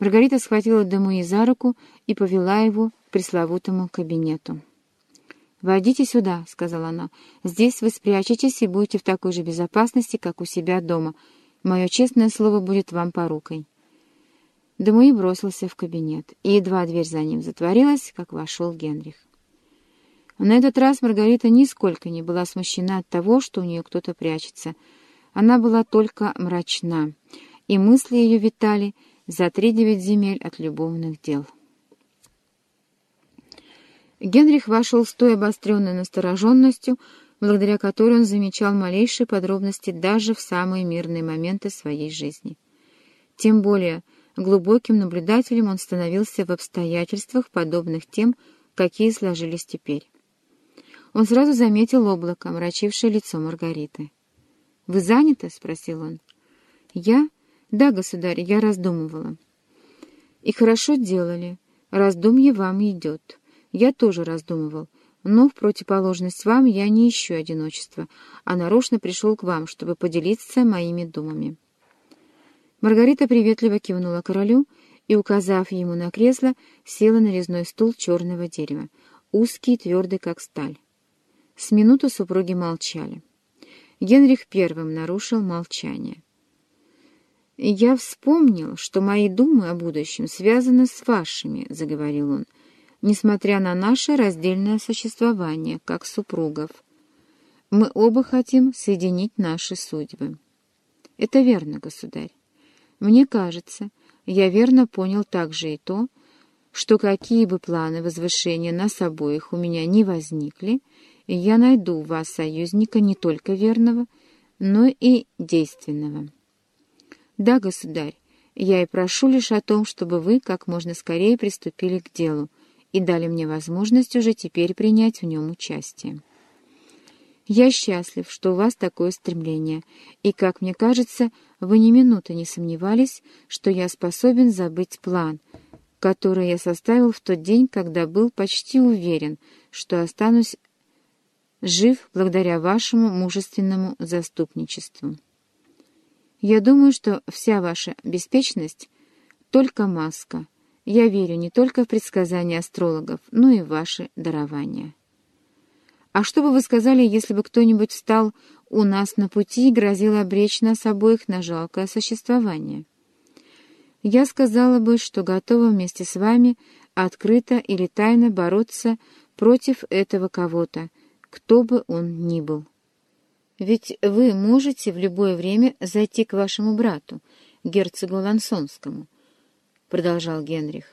Маргарита схватила Демуи за руку и повела его к пресловутому кабинету. «Войдите сюда», — сказала она. «Здесь вы спрячетесь и будете в такой же безопасности, как у себя дома. Мое честное слово будет вам порукой». Демуи бросился в кабинет, и едва дверь за ним затворилась, как вошел Генрих. На этот раз Маргарита нисколько не была смущена от того, что у нее кто-то прячется. Она была только мрачна, и мысли ее витали за три девять земель от любовных дел. Генрих вошел с той обостренной настороженностью, благодаря которой он замечал малейшие подробности даже в самые мирные моменты своей жизни. Тем более глубоким наблюдателем он становился в обстоятельствах, подобных тем, какие сложились теперь. Он сразу заметил облако, мрачившее лицо Маргариты. «Вы заняты?» — спросил он. «Я? Да, государь, я раздумывала». «И хорошо делали. Раздумье вам идет. Я тоже раздумывал. Но в противоположность вам я не ищу одиночества, а нарочно пришел к вам, чтобы поделиться моими думами». Маргарита приветливо кивнула королю и, указав ему на кресло, села на резной стул черного дерева, узкий и твердый, как сталь. С минуту супруги молчали. Генрих первым нарушил молчание. «Я вспомнил, что мои думы о будущем связаны с вашими», — заговорил он, «несмотря на наше раздельное существование, как супругов. Мы оба хотим соединить наши судьбы». «Это верно, государь. Мне кажется, я верно понял также и то, что какие бы планы возвышения нас обоих у меня не возникли, я найду у вас союзника не только верного, но и действенного. Да, государь, я и прошу лишь о том, чтобы вы как можно скорее приступили к делу и дали мне возможность уже теперь принять в нем участие. Я счастлив, что у вас такое стремление, и, как мне кажется, вы ни минуты не сомневались, что я способен забыть план, который я составил в тот день, когда был почти уверен, что останусь жив благодаря вашему мужественному заступничеству. Я думаю, что вся ваша беспечность — только маска. Я верю не только в предсказания астрологов, но и в ваши дарования. А что бы вы сказали, если бы кто-нибудь встал у нас на пути и грозил обречь нас обоих на жалкое существование? Я сказала бы, что готова вместе с вами открыто или тайно бороться против этого кого-то, кто бы он ни был. Ведь вы можете в любое время зайти к вашему брату, герцогу Лансонскому, — продолжал Генрих.